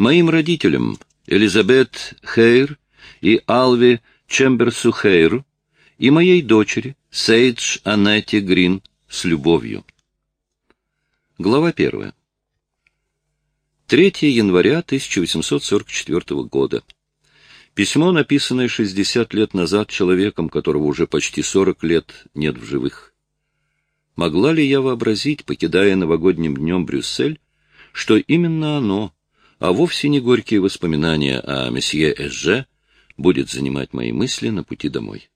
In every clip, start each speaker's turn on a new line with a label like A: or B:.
A: Моим родителям, Элизабет Хейр и Алви Чемберсу Хейру, и моей дочери, Сейдж Анетти Грин, с любовью. Глава первая. 3 января 1844 года. Письмо, написанное 60 лет назад человеком, которого уже почти 40 лет нет в живых. Могла ли я вообразить, покидая новогодним днем Брюссель, что именно оно, а вовсе не горькие воспоминания о месье Эже, будет занимать мои мысли на пути домой?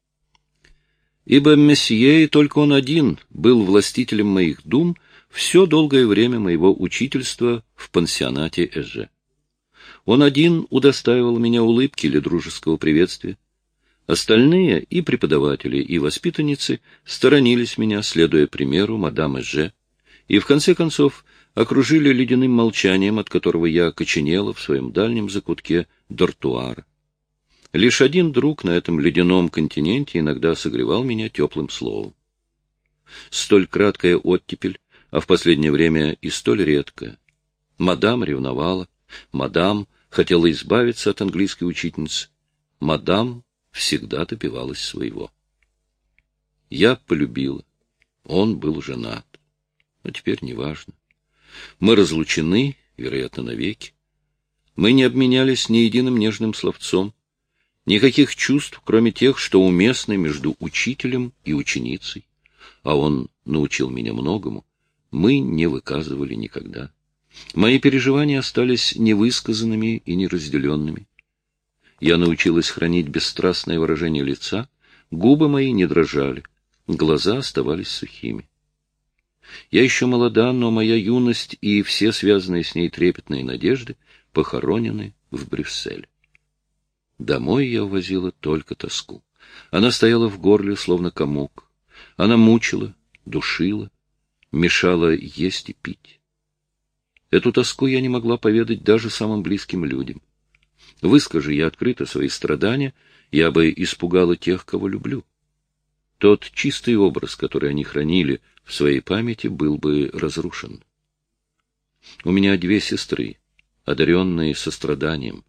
A: Ибо месье, и только он один, был властителем моих дум все долгое время моего учительства в пансионате Эже. Он один удостаивал меня улыбки или дружеского приветствия. Остальные, и преподаватели, и воспитанницы, сторонились меня, следуя примеру мадам Эже, и, в конце концов, окружили ледяным молчанием, от которого я окоченела в своем дальнем закутке дортуара. Лишь один друг на этом ледяном континенте иногда согревал меня теплым словом. Столь краткая оттепель, а в последнее время и столь редкая. Мадам ревновала, мадам хотела избавиться от английской учительницы. Мадам всегда добивалась своего. Я полюбила. Он был женат. Но теперь неважно. Мы разлучены, вероятно, навеки. Мы не обменялись ни единым нежным словцом. Никаких чувств, кроме тех, что уместны между учителем и ученицей. А он научил меня многому. Мы не выказывали никогда. Мои переживания остались невысказанными и неразделенными. Я научилась хранить бесстрастное выражение лица, губы мои не дрожали, глаза оставались сухими. Я еще молода, но моя юность и все связанные с ней трепетные надежды похоронены в Брюссель. Домой я увозила только тоску. Она стояла в горле, словно комок. Она мучила, душила, мешала есть и пить. Эту тоску я не могла поведать даже самым близким людям. Выскажи я открыто свои страдания, я бы испугала тех, кого люблю. Тот чистый образ, который они хранили в своей памяти, был бы разрушен. У меня две сестры, одаренные состраданием.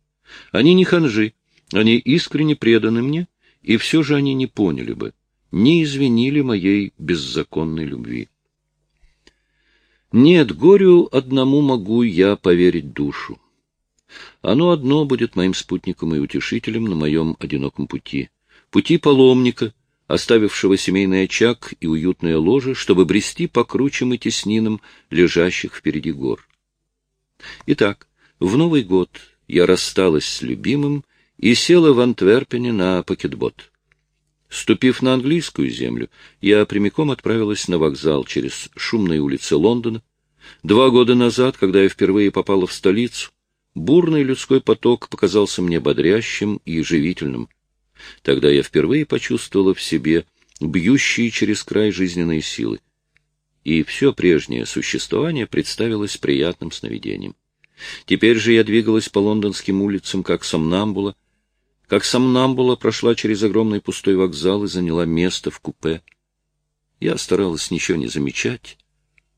A: Они не ханжи, они искренне преданы мне, и все же они не поняли бы, не извинили моей беззаконной любви. Нет, горю одному могу я поверить душу. Оно одно будет моим спутником и утешителем на моем одиноком пути. Пути паломника, оставившего семейный очаг и уютное ложе, чтобы брести по кручам и теснинам, лежащих впереди гор. Итак, в Новый год я рассталась с любимым и села в Антверпене на пакетбот. Ступив на английскую землю, я прямиком отправилась на вокзал через шумные улицы Лондона. Два года назад, когда я впервые попала в столицу, бурный людской поток показался мне бодрящим и живительным. Тогда я впервые почувствовала в себе бьющие через край жизненные силы. И все прежнее существование представилось приятным сновидением. Теперь же я двигалась по лондонским улицам, как сомнамбула, как сомнамбула прошла через огромный пустой вокзал и заняла место в купе. Я старалась ничего не замечать.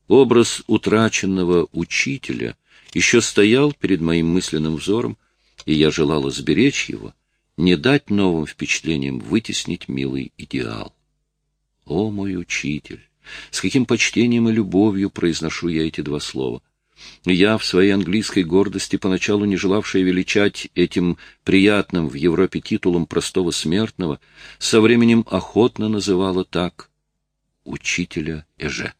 A: Образ утраченного учителя еще стоял перед моим мысленным взором, и я желала сберечь его, не дать новым впечатлениям вытеснить милый идеал. О, мой учитель! С каким почтением и любовью произношу я эти два слова. Я в своей английской гордости, поначалу не желавшая величать этим приятным в Европе титулом простого смертного, со временем охотно называла так учителя Эже.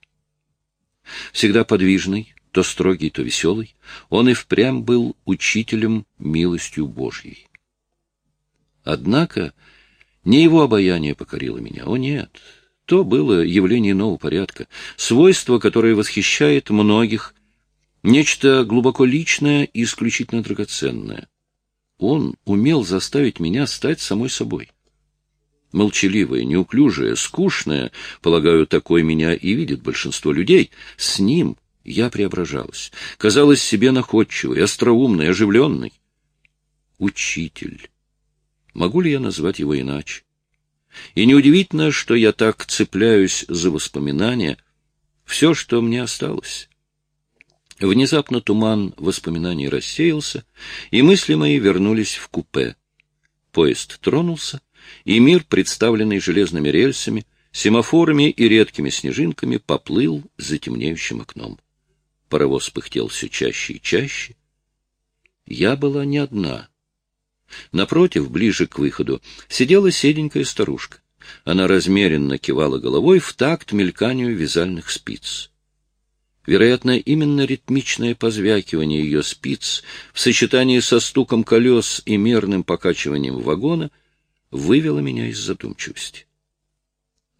A: Всегда подвижный, то строгий, то веселый, он и впрямь был учителем милостью Божьей. Однако не его обаяние покорило меня, о нет, то было явление нового порядка, свойство, которое восхищает многих Нечто глубоко личное и исключительно драгоценное. Он умел заставить меня стать самой собой. Молчаливая, неуклюжая, скучная, полагаю, такой меня и видит большинство людей, с ним я преображалась, казалась себе находчивой, остроумной, оживленной. Учитель. Могу ли я назвать его иначе? И неудивительно, что я так цепляюсь за воспоминания, все, что мне осталось. Внезапно туман воспоминаний рассеялся, и мысли мои вернулись в купе. Поезд тронулся, и мир, представленный железными рельсами, семафорами и редкими снежинками, поплыл за темнеющим окном. Паровоз пыхтел все чаще и чаще. Я была не одна. Напротив, ближе к выходу, сидела седенькая старушка. Она размеренно кивала головой в такт мельканию вязальных спиц. Вероятно, именно ритмичное позвякивание ее спиц в сочетании со стуком колес и мерным покачиванием вагона вывело меня из задумчивости.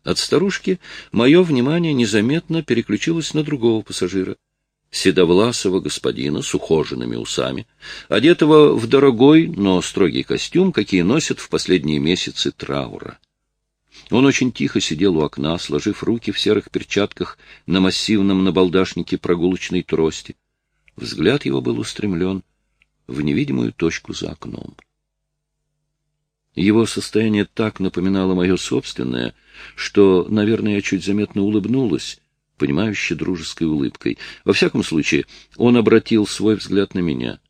A: От старушки мое внимание незаметно переключилось на другого пассажира — седовласого господина с ухоженными усами, одетого в дорогой, но строгий костюм, какие носят в последние месяцы траура. Он очень тихо сидел у окна, сложив руки в серых перчатках на массивном набалдашнике прогулочной трости. Взгляд его был устремлен в невидимую точку за окном. Его состояние так напоминало мое собственное, что, наверное, я чуть заметно улыбнулась, понимающе дружеской улыбкой. Во всяком случае, он обратил свой взгляд на меня.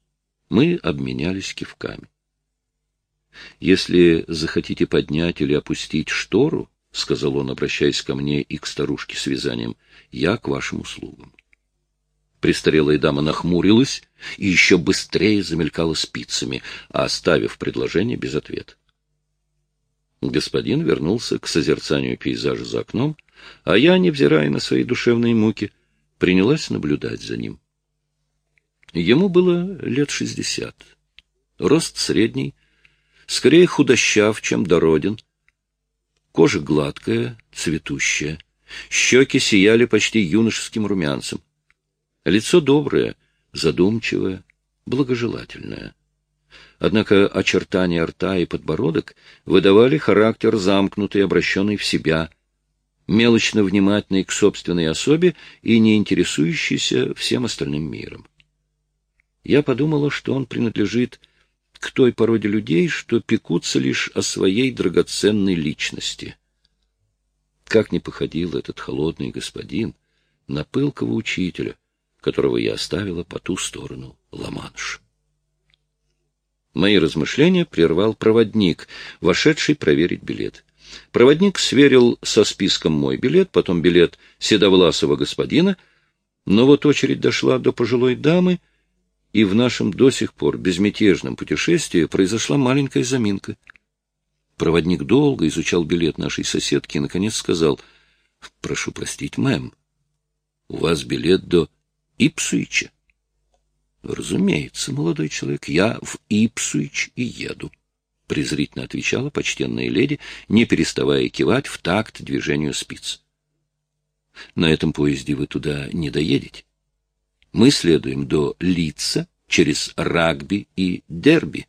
A: Мы обменялись кивками. «Если захотите поднять или опустить штору, — сказал он, обращаясь ко мне и к старушке с вязанием, — я к вашим услугам. Престарелая дама нахмурилась и еще быстрее замелькала спицами, оставив предложение без ответа. Господин вернулся к созерцанию пейзажа за окном, а я, невзирая на свои душевные муки, принялась наблюдать за ним. Ему было лет шестьдесят. Рост средний, скорее худощав, чем дороден. Кожа гладкая, цветущая. Щеки сияли почти юношеским румянцем. Лицо доброе, задумчивое, благожелательное. Однако очертания рта и подбородок выдавали характер замкнутый, обращенный в себя, мелочно внимательный к собственной особе и не интересующийся всем остальным миром. Я подумала, что он принадлежит к той породе людей, что пекутся лишь о своей драгоценной личности. Как не походил этот холодный господин на пылкого учителя, которого я оставила по ту сторону Ла-Манш. Мои размышления прервал проводник, вошедший проверить билет. Проводник сверил со списком мой билет, потом билет седовласого господина, но вот очередь дошла до пожилой дамы, и в нашем до сих пор безмятежном путешествии произошла маленькая заминка. Проводник долго изучал билет нашей соседки и, наконец, сказал, — Прошу простить, мэм, у вас билет до Ипсуича. — Разумеется, молодой человек, я в Ипсуич и еду, — презрительно отвечала почтенная леди, не переставая кивать в такт движению спиц. — На этом поезде вы туда не доедете. Мы следуем до Лица через Рагби и Дерби.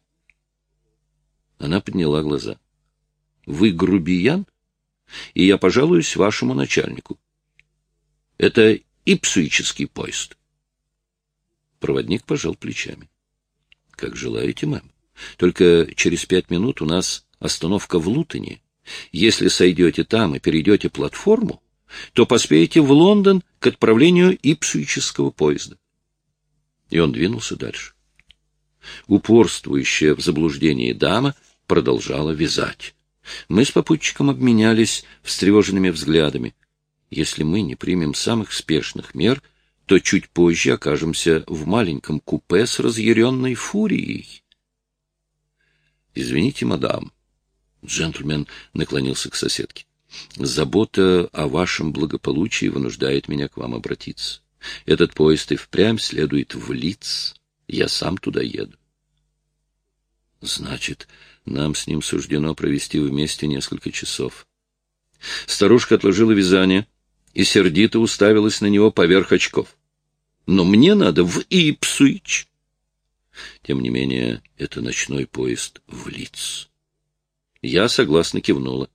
A: Она подняла глаза. — Вы грубиян? И я пожалуюсь вашему начальнику. Это ипсуический поезд. Проводник пожал плечами. — Как желаете, мэм. Только через пять минут у нас остановка в Лутоне. Если сойдете там и перейдете платформу, то поспеете в Лондон к отправлению ипсуического поезда. И он двинулся дальше. Упорствующая в заблуждении дама продолжала вязать. Мы с попутчиком обменялись встревоженными взглядами. Если мы не примем самых спешных мер — то чуть позже окажемся в маленьком купе с разъяренной фурией. — Извините, мадам. Джентльмен наклонился к соседке. — Забота о вашем благополучии вынуждает меня к вам обратиться. Этот поезд и впрямь следует в Лиц. Я сам туда еду. — Значит, нам с ним суждено провести вместе несколько часов. Старушка отложила вязание и сердито уставилась на него поверх очков но мне надо в Ипсуич. Тем не менее, это ночной поезд в Лиц. Я согласно кивнула.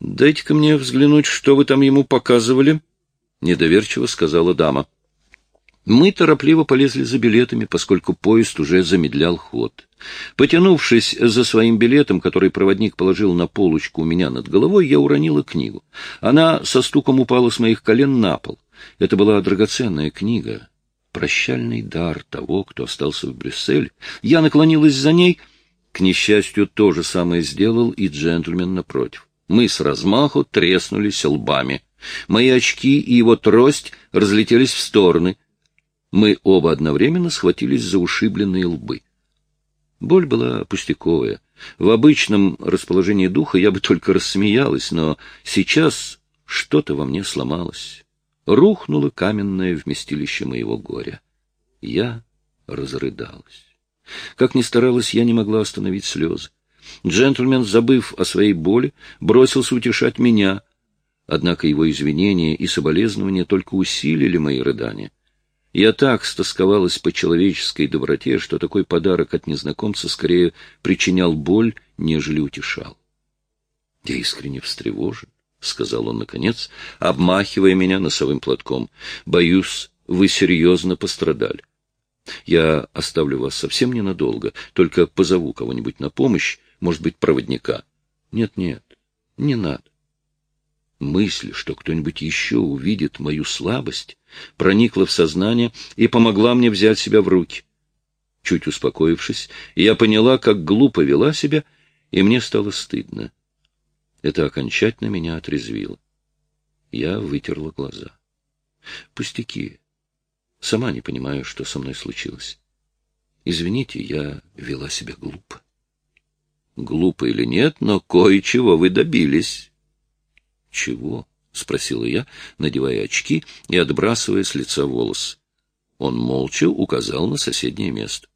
A: «Дайте-ка мне взглянуть, что вы там ему показывали», — недоверчиво сказала дама. Мы торопливо полезли за билетами, поскольку поезд уже замедлял ход. Потянувшись за своим билетом, который проводник положил на полочку у меня над головой, я уронила книгу. Она со стуком упала с моих колен на пол. Это была драгоценная книга, прощальный дар того, кто остался в Брюсселе. Я наклонилась за ней. К несчастью, то же самое сделал и джентльмен напротив. Мы с размаху треснулись лбами. Мои очки и его трость разлетелись в стороны. Мы оба одновременно схватились за ушибленные лбы. Боль была пустяковая. В обычном расположении духа я бы только рассмеялась, но сейчас что-то во мне сломалось. Рухнуло каменное вместилище моего горя. Я разрыдалась. Как ни старалась, я не могла остановить слезы. Джентльмен, забыв о своей боли, бросился утешать меня, однако его извинения и соболезнования только усилили мои рыдания. Я так стосковалась по человеческой доброте, что такой подарок от незнакомца скорее причинял боль, нежели утешал. Я искренне встревожен, — сказал он наконец, обмахивая меня носовым платком. — Боюсь, вы серьезно пострадали. Я оставлю вас совсем ненадолго, только позову кого-нибудь на помощь, может быть, проводника. Нет, нет, не надо. Мысль, что кто-нибудь еще увидит мою слабость, проникла в сознание и помогла мне взять себя в руки. Чуть успокоившись, я поняла, как глупо вела себя, и мне стало стыдно. Это окончательно меня отрезвило. Я вытерла глаза. Пустяки. Сама не понимаю, что со мной случилось. Извините, я вела себя глупо. Глупо или нет, но кое-чего вы добились. Чего? — спросила я, надевая очки и отбрасывая с лица волос. Он молча указал на соседнее место.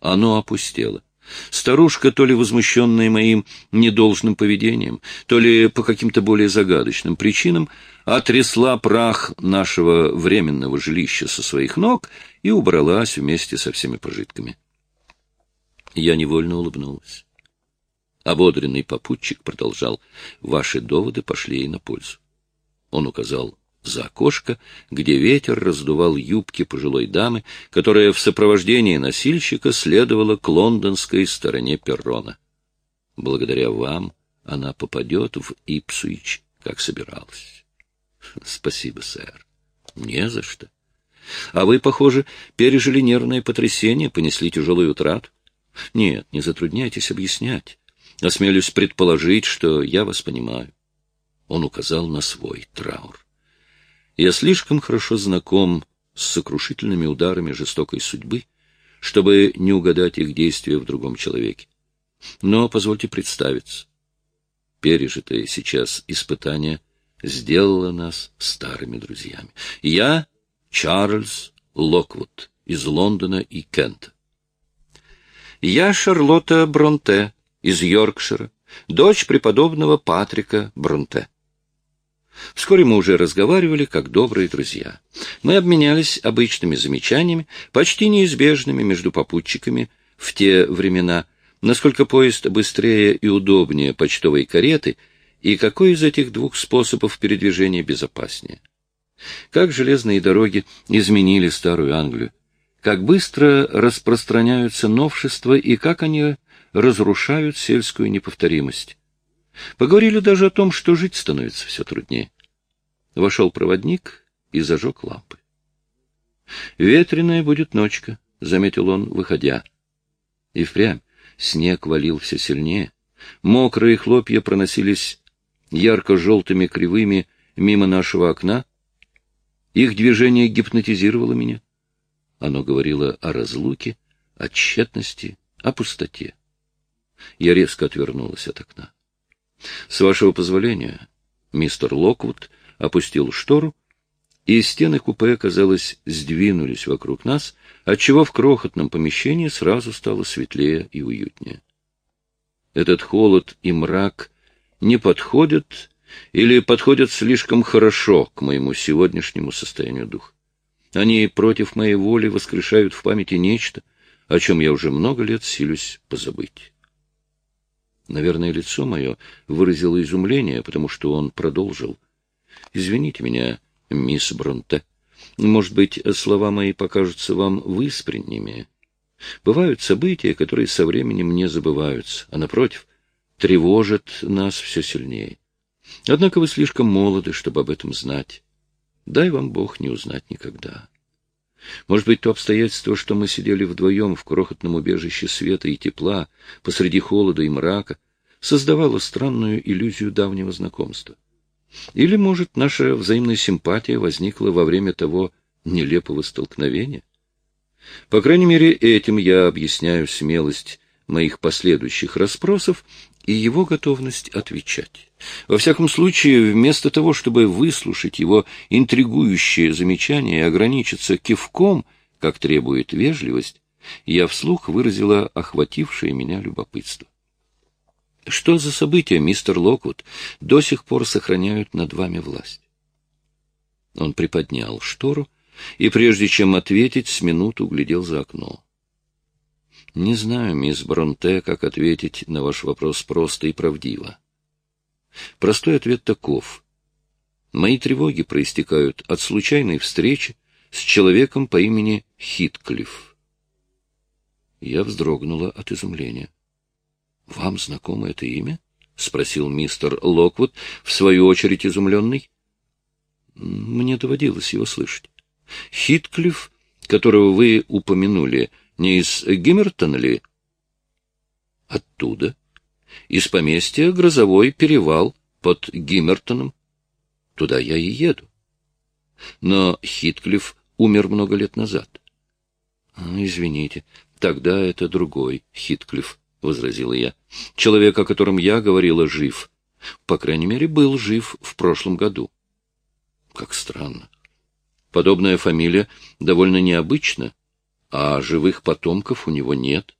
A: Оно опустело. Старушка, то ли возмущенная моим недолжным поведением, то ли по каким-то более загадочным причинам, отрясла прах нашего временного жилища со своих ног и убралась вместе со всеми пожитками. Я невольно улыбнулась. Ободренный попутчик продолжал. Ваши доводы пошли ей на пользу. Он указал за окошко, где ветер раздувал юбки пожилой дамы, которая в сопровождении носильщика следовала к лондонской стороне перрона. Благодаря вам она попадет в Ипсуич, как собиралась. Спасибо, сэр. Не за что. А вы, похоже, пережили нервное потрясение, понесли тяжелую утрату. Нет, не затрудняйтесь объяснять. Осмелюсь предположить, что я вас понимаю. Он указал на свой траур. Я слишком хорошо знаком с сокрушительными ударами жестокой судьбы, чтобы не угадать их действия в другом человеке. Но позвольте представиться. Пережитое сейчас испытание сделало нас старыми друзьями. Я Чарльз Локвуд из Лондона и Кента. Я Шарлотта Бронте из Йоркшира, дочь преподобного Патрика Бронте. Вскоре мы уже разговаривали, как добрые друзья. Мы обменялись обычными замечаниями, почти неизбежными между попутчиками в те времена, насколько поезд быстрее и удобнее почтовой кареты, и какой из этих двух способов передвижения безопаснее. Как железные дороги изменили старую Англию, как быстро распространяются новшества и как они разрушают сельскую неповторимость. Поговорили даже о том, что жить становится все труднее. Вошел проводник и зажег лампы. «Ветреная будет ночка», — заметил он, выходя. И впрямь снег валил все сильнее. Мокрые хлопья проносились ярко-желтыми кривыми мимо нашего окна. Их движение гипнотизировало меня. Оно говорило о разлуке, о тщетности, о пустоте. Я резко отвернулась от окна. С вашего позволения, мистер Локвуд опустил штору, и стены купе, казалось, сдвинулись вокруг нас, отчего в крохотном помещении сразу стало светлее и уютнее. Этот холод и мрак не подходят или подходят слишком хорошо к моему сегодняшнему состоянию духа. Они против моей воли воскрешают в памяти нечто, о чем я уже много лет силюсь позабыть. Наверное, лицо мое выразило изумление, потому что он продолжил. «Извините меня, мисс Бронте. Может быть, слова мои покажутся вам выспренними. Бывают события, которые со временем не забываются, а, напротив, тревожат нас все сильнее. Однако вы слишком молоды, чтобы об этом знать. дай вам Бог не узнать никогда. Может быть, то обстоятельство, что мы сидели вдвоем в крохотном убежище света и тепла, посреди холода и мрака, создавало странную иллюзию давнего знакомства. Или, может, наша взаимная симпатия возникла во время того нелепого столкновения? По крайней мере, этим я объясняю смелость моих последующих расспросов и его готовность отвечать. Во всяком случае, вместо того, чтобы выслушать его интригующее замечание и ограничиться кивком, как требует вежливость, я вслух выразила охватившее меня любопытство. Что за события, мистер Локвуд, до сих пор сохраняют над вами власть? Он приподнял штору и, прежде чем ответить, с минуту глядел за окно. Не знаю, мисс Бронте, как ответить на ваш вопрос просто и правдиво. Простой ответ таков. Мои тревоги проистекают от случайной встречи с человеком по имени Хитклифф. Я вздрогнула от изумления. — Вам знакомо это имя? — спросил мистер Локвуд, в свою очередь изумленный. Мне доводилось его слышать. Хитклифф, которого вы упомянули, не из Гиммертона ли? Оттуда. Из поместья Грозовой перевал под Гиммертоном. Туда я и еду. Но Хитклифф умер много лет назад. А, — Извините, тогда это другой Хитклифф, — возразила я. — Человек, о котором я говорила, жив. По крайней мере, был жив в прошлом году. Как странно. Подобная фамилия довольно необычна, а живых потомков у него нет.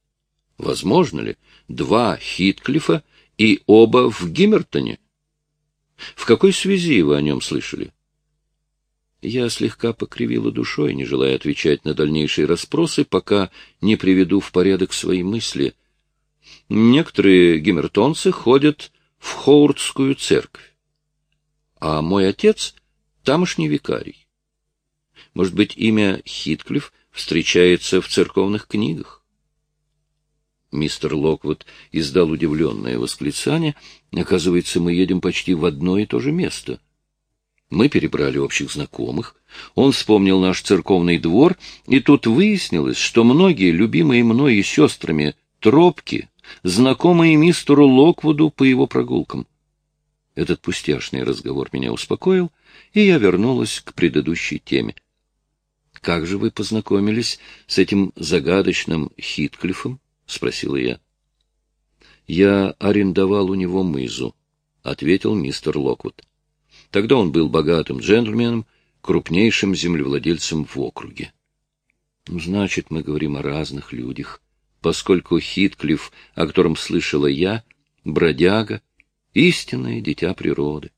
A: Возможно ли два Хитклифа и оба в Гиммертоне? В какой связи вы о нем слышали? Я слегка покривила душой, не желая отвечать на дальнейшие расспросы, пока не приведу в порядок свои мысли. Некоторые гиммертонцы ходят в Хоурдскую церковь, а мой отец — тамошний викарий. Может быть, имя Хитклифф встречается в церковных книгах? Мистер Локвуд издал удивленное восклицание. Оказывается, мы едем почти в одно и то же место. Мы перебрали общих знакомых. Он вспомнил наш церковный двор, и тут выяснилось, что многие любимые мной и сестрами тропки, знакомые мистеру Локвуду по его прогулкам. Этот пустяшный разговор меня успокоил, и я вернулась к предыдущей теме. — Как же вы познакомились с этим загадочным Хитклифом? — спросила я. — Я арендовал у него мызу, — ответил мистер Локвуд. Тогда он был богатым джентльменом, крупнейшим землевладельцем в округе. Ну, значит, мы говорим о разных людях, поскольку Хитклифф, о котором слышала я, бродяга, истинное дитя природы.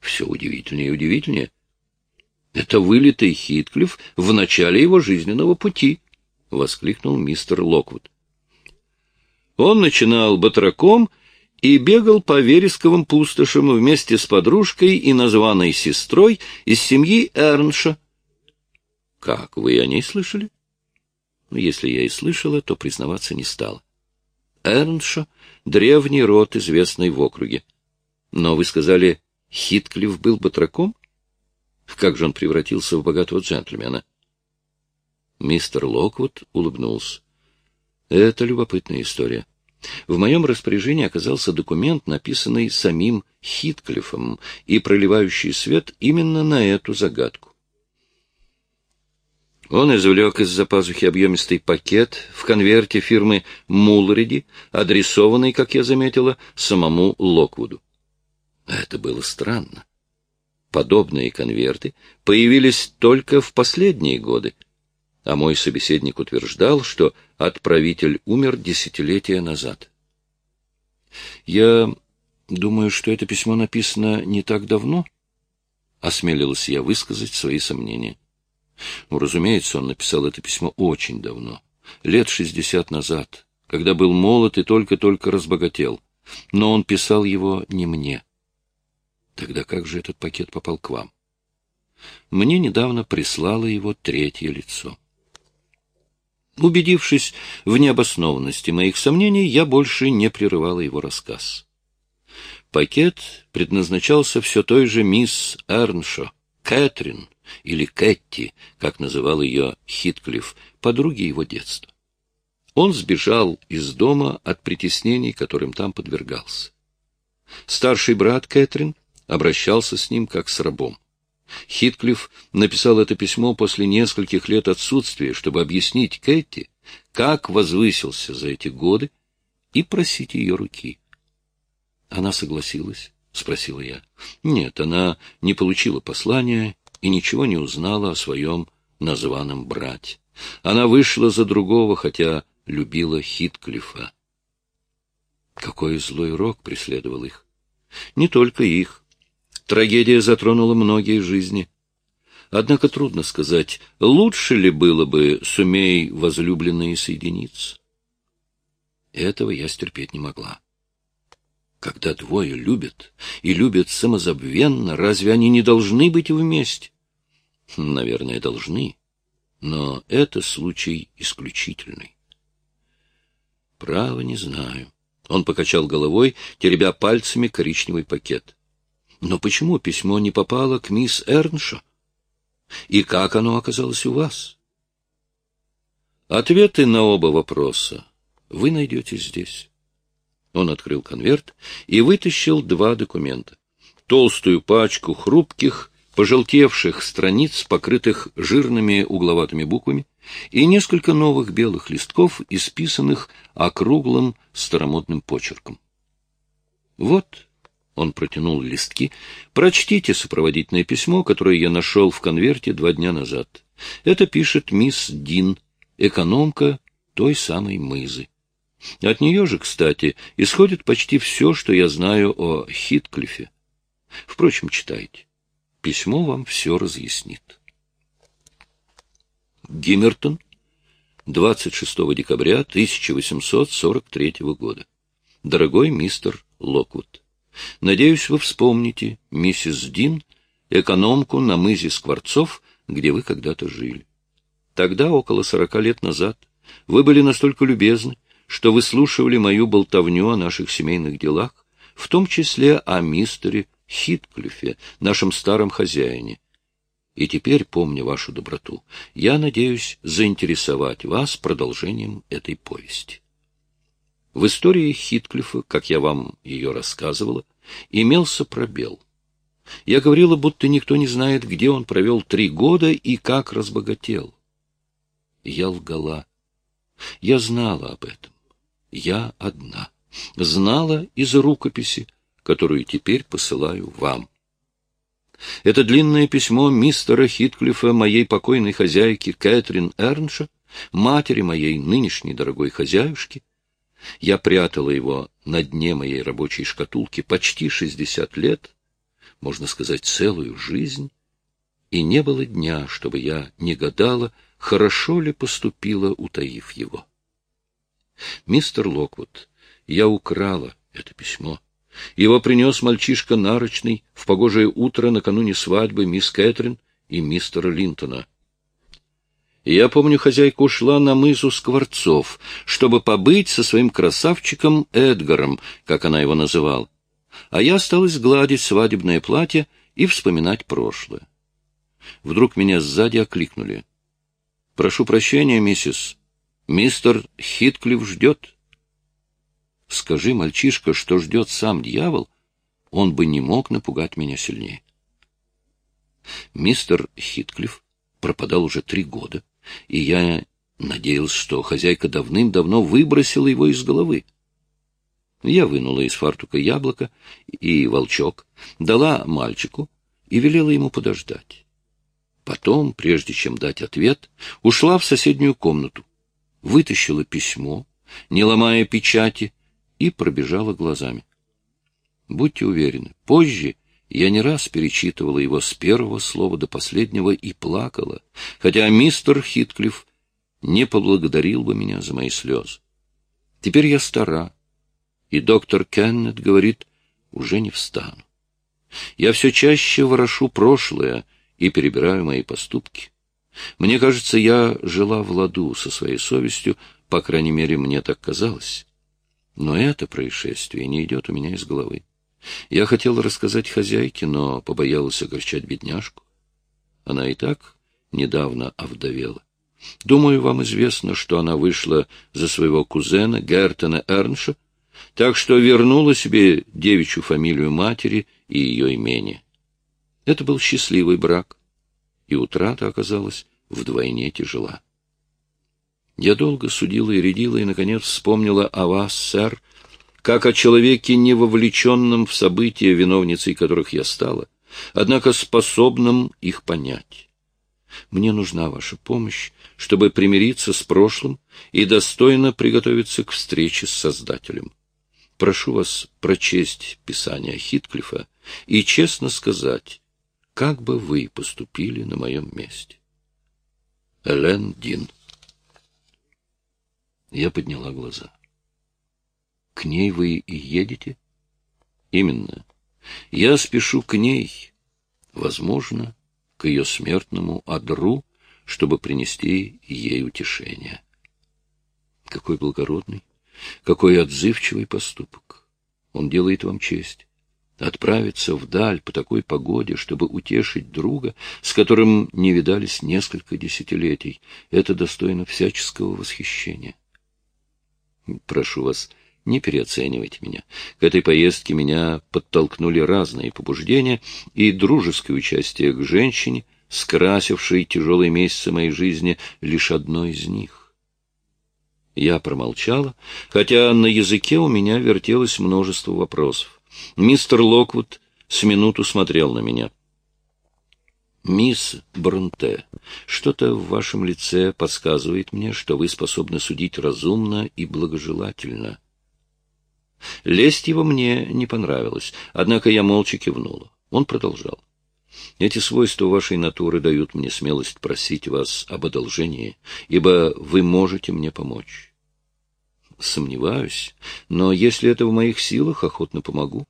A: Все удивительнее и удивительнее. Это вылитый Хитклифф в начале его жизненного пути, — воскликнул мистер Локвуд. Он начинал батраком и бегал по вересковым пустошам вместе с подружкой и названной сестрой из семьи Эрнша. — Как, вы о ней слышали? Ну, если я и слышала, то признаваться не стала. Эрнша — древний род, известный в округе. Но вы сказали, Хитклифф был батраком? Как же он превратился в богатого джентльмена? Мистер Локвуд улыбнулся. Это любопытная история. В моем распоряжении оказался документ, написанный самим Хитклифом и проливающий свет именно на эту загадку. Он извлек из-за пазухи объемистый пакет в конверте фирмы Мулреди, адресованный, как я заметила, самому Локвуду. Это было странно. Подобные конверты появились только в последние годы, а мой собеседник утверждал, что отправитель умер десятилетия назад. Я думаю, что это письмо написано не так давно, — осмелилась я высказать свои сомнения. Ну, разумеется, он написал это письмо очень давно, лет шестьдесят назад, когда был молод и только-только разбогател. Но он писал его не мне. Тогда как же этот пакет попал к вам? Мне недавно прислало его третье лицо. Убедившись в необоснованности моих сомнений, я больше не прерывала его рассказ. Пакет предназначался все той же мисс Эрншо, Кэтрин или Кэтти, как называл ее Хитклифф, подруги его детства. Он сбежал из дома от притеснений, которым там подвергался. Старший брат Кэтрин обращался с ним как с рабом. Хитклифф написал это письмо после нескольких лет отсутствия, чтобы объяснить Кэти, как возвысился за эти годы, и просить ее руки. Она согласилась, — спросила я. Нет, она не получила послания и ничего не узнала о своем названном брате. Она вышла за другого, хотя любила Хитклифа. Какой злой рок преследовал их. Не только их. Трагедия затронула многие жизни. Однако трудно сказать, лучше ли было бы, сумей возлюбленные соединиться. Этого я стерпеть не могла. Когда двое любят, и любят самозабвенно, разве они не должны быть вместе? Наверное, должны, но это случай исключительный. Право не знаю. Он покачал головой, теребя пальцами коричневый пакет. Но почему письмо не попало к мисс Эрншо? И как оно оказалось у вас? Ответы на оба вопроса вы найдете здесь. Он открыл конверт и вытащил два документа. Толстую пачку хрупких, пожелтевших страниц, покрытых жирными угловатыми буквами, и несколько новых белых листков, исписанных округлым старомодным почерком. Вот, он протянул листки, прочтите сопроводительное письмо, которое я нашел в конверте два дня назад. Это пишет мисс Дин, экономка той самой мызы. От нее же, кстати, исходит почти все, что я знаю о Хитклифе. Впрочем, читайте. Письмо вам все разъяснит. Гиммертон, 26 декабря 1843 года. Дорогой мистер Локвуд, надеюсь, вы вспомните миссис Дин, экономку на мызе Скворцов, где вы когда-то жили. Тогда, около сорока лет назад, вы были настолько любезны, что выслушивали мою болтовню о наших семейных делах, в том числе о мистере Хитклифе, нашем старом хозяине, и теперь, помня вашу доброту, я надеюсь заинтересовать вас продолжением этой повести. В истории Хитклифа, как я вам ее рассказывала, имелся пробел. Я говорила, будто никто не знает, где он провел три года и как разбогател. Я лгала. Я знала об этом. Я одна. Знала из рукописи, которую теперь посылаю вам. Это длинное письмо мистера Хитклифа моей покойной хозяйки Кэтрин Эрнша, матери моей нынешней дорогой хозяюшки. Я прятала его на дне моей рабочей шкатулки почти шестьдесят лет, можно сказать, целую жизнь, и не было дня, чтобы я не гадала, хорошо ли поступила, утаив его. Мистер Локвуд, я украла это письмо. Его принес мальчишка нарочный в погожее утро накануне свадьбы мисс Кэтрин и мистера Линтона. Я помню, хозяйка ушла на мызу Скворцов, чтобы побыть со своим красавчиком Эдгаром, как она его называла. А я осталась гладить свадебное платье и вспоминать прошлое. Вдруг меня сзади окликнули. — Прошу прощения, миссис. Мистер Хитклифф ждет. Скажи, мальчишка, что ждет сам дьявол, он бы не мог напугать меня сильнее. Мистер Хитклифф пропадал уже три года, и я надеялся, что хозяйка давным-давно выбросила его из головы. Я вынула из фартука яблоко и волчок, дала мальчику и велела ему подождать. Потом, прежде чем дать ответ, ушла в соседнюю комнату, вытащила письмо, не ломая печати, и пробежала глазами. Будьте уверены, позже я не раз перечитывала его с первого слова до последнего и плакала, хотя мистер Хитклифф не поблагодарил бы меня за мои слезы. Теперь я стара, и доктор Кеннет говорит, уже не встану. Я все чаще ворошу прошлое и перебираю мои поступки. Мне кажется, я жила в ладу со своей совестью, по крайней мере, мне так казалось. Но это происшествие не идет у меня из головы. Я хотела рассказать хозяйке, но побоялась огорчать бедняжку. Она и так недавно овдовела. Думаю, вам известно, что она вышла за своего кузена Гертона Эрнша, так что вернула себе девичью фамилию матери и ее имение. Это был счастливый брак, и утрата оказалась вдвойне тяжела. Я долго судила и рядила, и, наконец, вспомнила о вас, сэр, как о человеке, не вовлеченном в события, виновницей которых я стала, однако способном их понять. Мне нужна ваша помощь, чтобы примириться с прошлым и достойно приготовиться к встрече с Создателем. Прошу вас прочесть Писание Хитклифа и честно сказать, как бы вы поступили на моем месте. Элен Дин Я подняла глаза. К ней вы и едете? Именно. Я спешу к ней, возможно, к ее смертному одру, чтобы принести ей утешение. Какой благородный, какой отзывчивый поступок. Он делает вам честь. Отправиться вдаль по такой погоде, чтобы утешить друга, с которым не видались несколько десятилетий, это достойно всяческого восхищения. Прошу вас, не переоценивайте меня. К этой поездке меня подтолкнули разные побуждения, и дружеское участие к женщине, скрасившей тяжелые месяцы моей жизни, лишь одно из них. Я промолчала, хотя на языке у меня вертелось множество вопросов. Мистер Локвуд с минуту смотрел на меня. «Мисс Бронте, что-то в вашем лице подсказывает мне, что вы способны судить разумно и благожелательно». Лесть его мне не понравилось, однако я молча кивнула. Он продолжал. Эти свойства вашей натуры дают мне смелость просить вас об одолжении, ибо вы можете мне помочь. Сомневаюсь, но если это в моих силах, охотно помогу.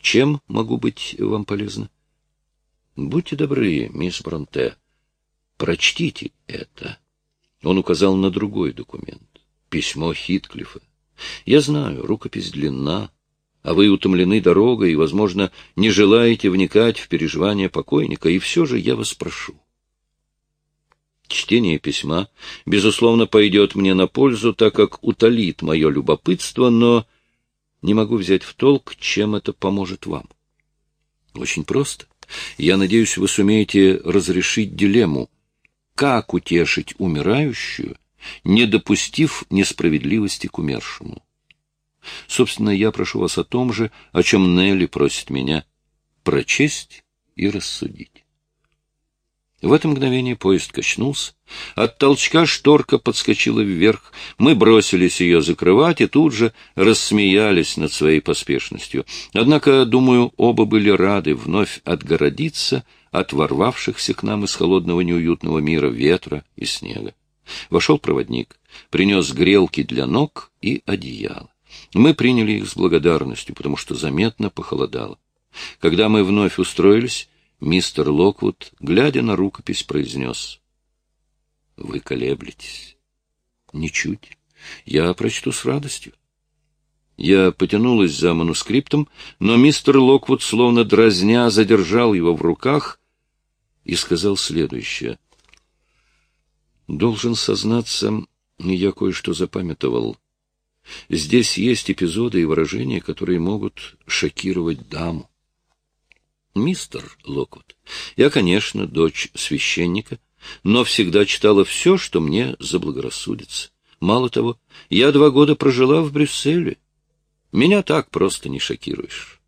A: Чем могу быть вам полезна? Будьте добры, мисс Бронте, прочтите это. Он указал на другой документ. Письмо Хитклифа. Я знаю, рукопись длинна, а вы утомлены дорогой и, возможно, не желаете вникать в переживания покойника, и все же я вас прошу. Чтение письма, безусловно, пойдет мне на пользу, так как утолит мое любопытство, но не могу взять в толк, чем это поможет вам. Очень просто. Я надеюсь, вы сумеете разрешить дилемму, как утешить умирающую, не допустив несправедливости к умершему. Собственно, я прошу вас о том же, о чем Нелли просит меня — прочесть и рассудить. В это мгновение поезд качнулся. От толчка шторка подскочила вверх. Мы бросились ее закрывать и тут же рассмеялись над своей поспешностью. Однако, думаю, оба были рады вновь отгородиться от ворвавшихся к нам из холодного неуютного мира ветра и снега. Вошел проводник, принес грелки для ног и одеяло. Мы приняли их с благодарностью, потому что заметно похолодало. Когда мы вновь устроились, мистер Локвуд, глядя на рукопись, произнес. — Вы колеблетесь. — Ничуть. Я прочту с радостью. Я потянулась за манускриптом, но мистер Локвуд, словно дразня, задержал его в руках и сказал следующее. Должен сознаться, я кое-что запамятовал. Здесь есть эпизоды и выражения, которые могут шокировать даму. Мистер Локвуд, я, конечно, дочь священника, но всегда читала все, что мне заблагорассудится. Мало того, я два года прожила в Брюсселе. Меня так просто не шокируешь.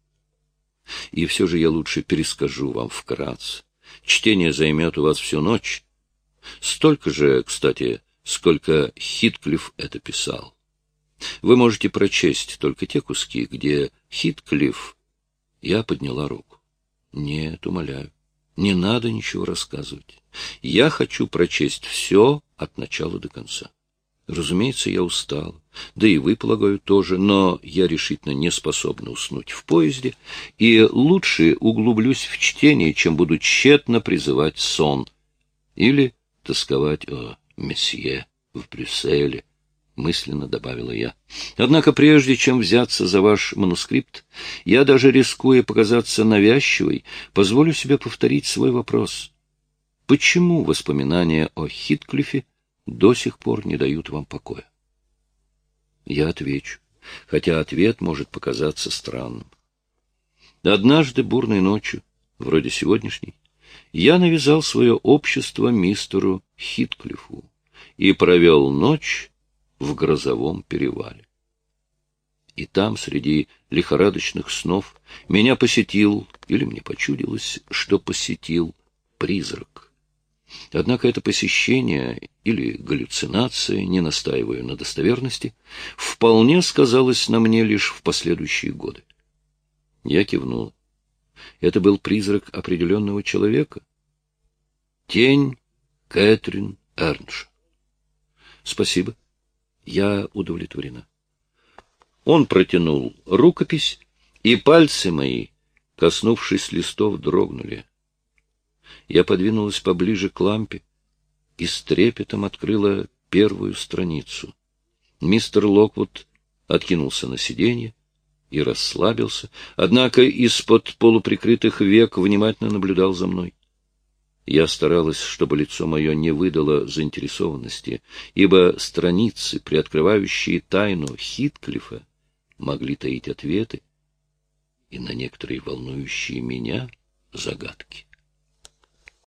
A: И все же я лучше перескажу вам вкратце. Чтение займет у вас всю ночь, Столько же, кстати, сколько Хитклифф это писал. Вы можете прочесть только те куски, где Хитклифф... Я подняла руку. Нет, умоляю, не надо ничего рассказывать. Я хочу прочесть все от начала до конца. Разумеется, я устал, да и вы, полагаю, тоже, но я решительно не способна уснуть в поезде, и лучше углублюсь в чтение, чем буду тщетно призывать сон. Или тосковать о месье в Брюсселе, — мысленно добавила я. Однако прежде чем взяться за ваш манускрипт, я даже рискуя показаться навязчивой, позволю себе повторить свой вопрос. почему воспоминания о Хитклифе до сих пор не дают вам покоя? Я отвечу, хотя ответ может показаться странным. Однажды бурной ночью, вроде сегодняшней, я навязал свое общество мистеру Хитклифу и провел ночь в грозовом перевале. И там, среди лихорадочных снов, меня посетил, или мне почудилось, что посетил призрак. Однако это посещение или галлюцинация, не настаиваю на достоверности, вполне сказалось на мне лишь в последующие годы. Я кивнул. Это был призрак определенного человека. Тень Кэтрин Эрнш. Спасибо. Я удовлетворена. Он протянул рукопись, и пальцы мои, коснувшись листов, дрогнули. Я подвинулась поближе к лампе и с трепетом открыла первую страницу. Мистер Локвуд откинулся на сиденье и расслабился, однако из-под полуприкрытых век внимательно наблюдал за мной. Я старалась, чтобы лицо мое не выдало заинтересованности, ибо страницы, приоткрывающие тайну Хитклифа, могли таить ответы и на некоторые волнующие меня загадки.